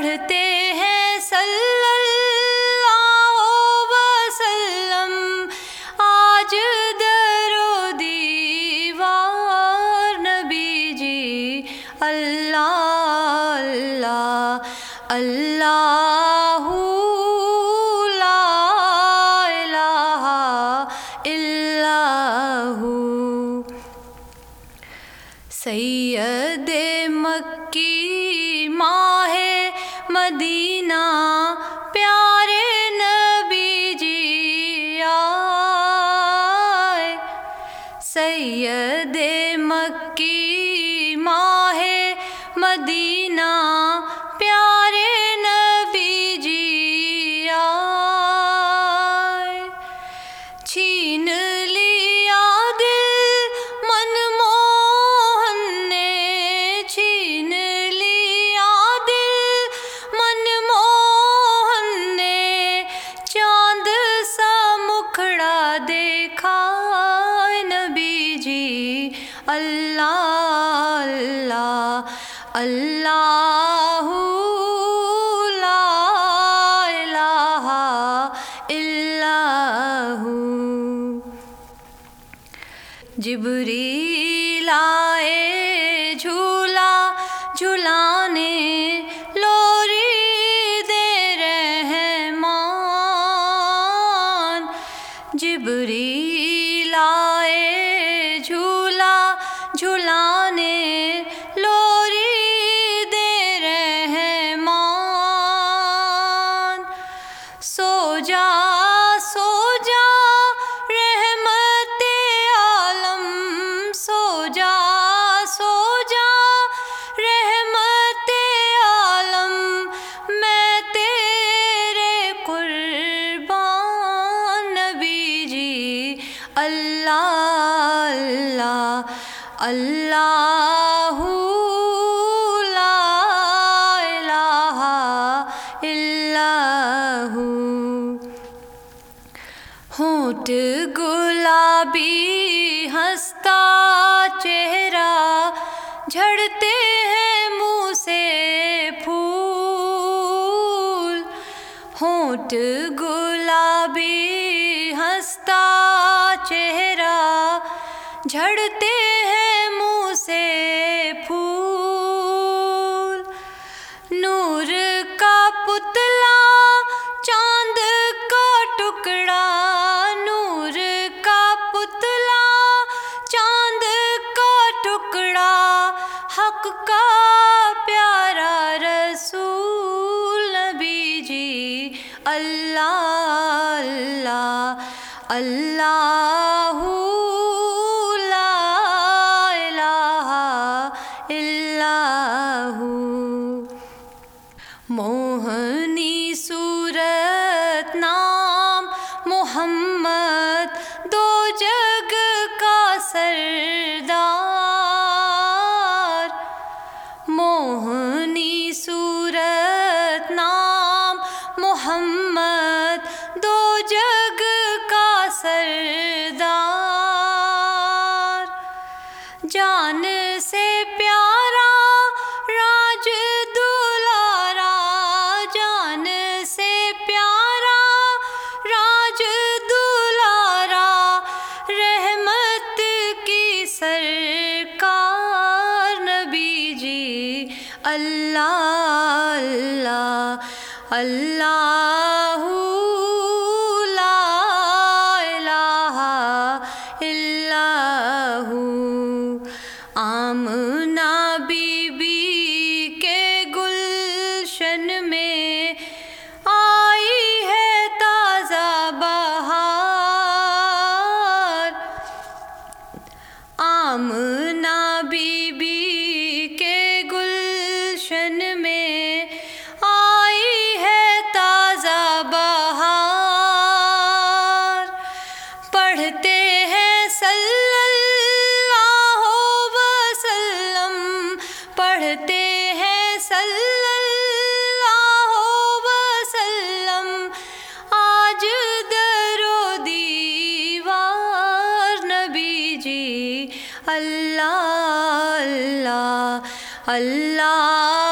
پڑھتے ہیں صلی اللہ وسلم۔ آج در و دیوار نبی جی اللہ اللہ اللہ، لا الہ الا ہو۔ سید سید مکی اللہ اللہ اللہ، لا الہ الا ہو۔ جبریل آئے جھولا جھلانے لوری دے رحمان۔ جبریل اللہ اللہ اللہ لا الہ الا ہو۔ ہونٹ گلابی ہنستا چہرہ، جھڑتے ہیں منہ سے پھول۔ ہونٹ گلابی جھڑتے ہیں منہ سے پھول۔ نور کا پتلا چاند کا ٹکڑا، نور کا پتلا چاند کا ٹکڑا، حق کا پیارا رسول۔ نبی جی اللہ اللہ اللہ۔ موہنی صورت نام محمد، دو جگ کا سردار۔ موہنی صورت نام محمد، دو جگ کا سردار۔ جان اللہ پڑھتے ہیں صلی اللہ وسلم، پڑھتے ہیں صلی اللہ وسلم۔ آج در و دیوار نبی جی اللہ اللہ اللہ۔